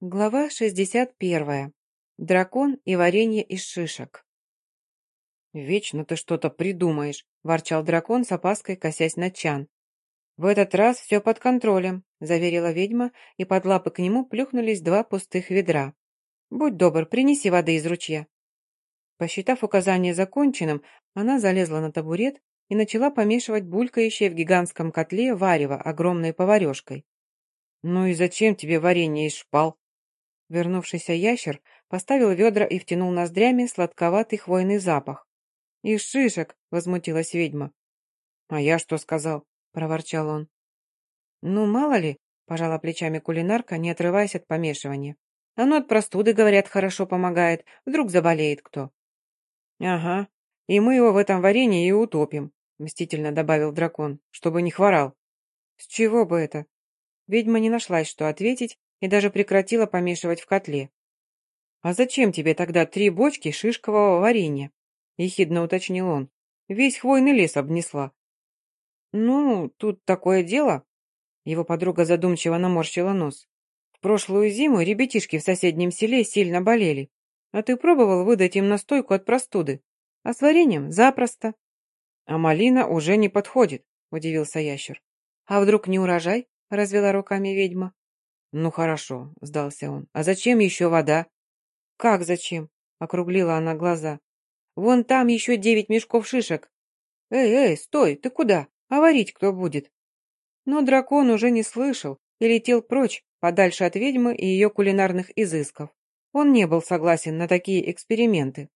Глава 61. Дракон и варенье из шишек. «Вечно ты что-то придумаешь», – ворчал дракон с опаской, косясь на чан. «В этот раз все под контролем», – заверила ведьма, и под лапы к нему плюхнулись два пустых ведра. «Будь добр, принеси воды из ручья». Посчитав указание законченным, она залезла на табурет и начала помешивать булькающее в гигантском котле варево огромной поварешкой. «Ну и зачем тебе варенье из шпал?» Вернувшийся ящер поставил ведра и втянул ноздрями сладковатый хвойный запах. «Из шишек!» — возмутилась ведьма. «А я что сказал?» — проворчал он. «Ну, мало ли», — пожала плечами кулинарка, не отрываясь от помешивания. «Оно от простуды, говорят, хорошо помогает. Вдруг заболеет кто». «Ага, и мы его в этом варенье и утопим», — мстительно добавил дракон, «чтобы не хворал». «С чего бы это?» Ведьма не нашлась, что ответить, и даже прекратила помешивать в котле. «А зачем тебе тогда три бочки шишкового варенья?» — ехидно уточнил он. «Весь хвойный лес обнесла». «Ну, тут такое дело...» Его подруга задумчиво наморщила нос. «В прошлую зиму ребятишки в соседнем селе сильно болели. А ты пробовал выдать им настойку от простуды? А с вареньем запросто». «А малина уже не подходит», — удивился ящер. «А вдруг не урожай?» — развела руками ведьма. «Ну хорошо», — сдался он. «А зачем еще вода?» «Как зачем?» — округлила она глаза. «Вон там еще девять мешков шишек». «Эй, эй, стой, ты куда? А варить кто будет?» Но дракон уже не слышал и летел прочь, подальше от ведьмы и ее кулинарных изысков. Он не был согласен на такие эксперименты.